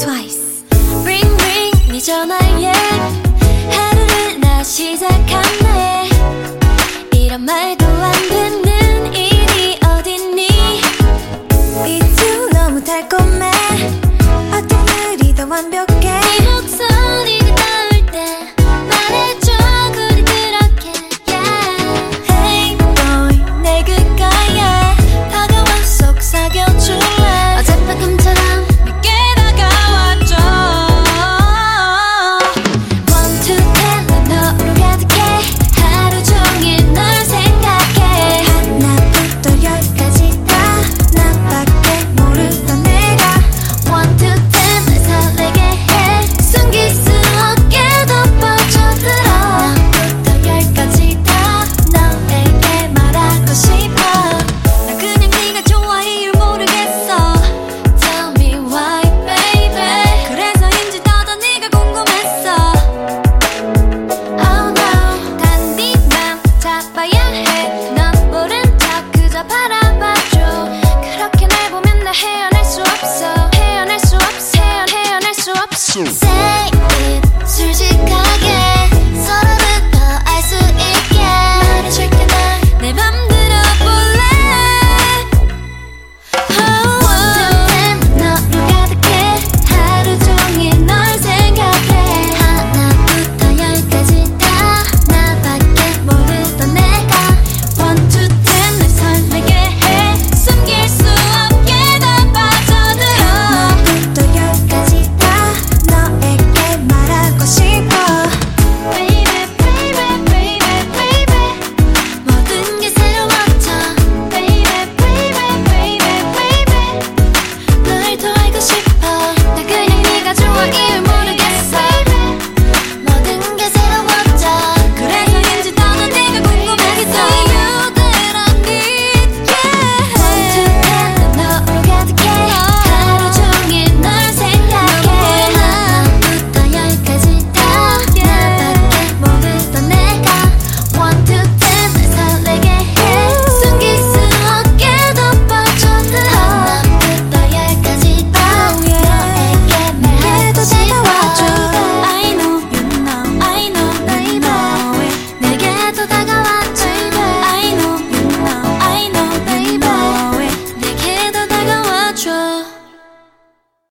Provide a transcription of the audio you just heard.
twice. Ring ring 네 전화에 하루를 나 시작하네. 이런 말 수. Say it, 솔직하게.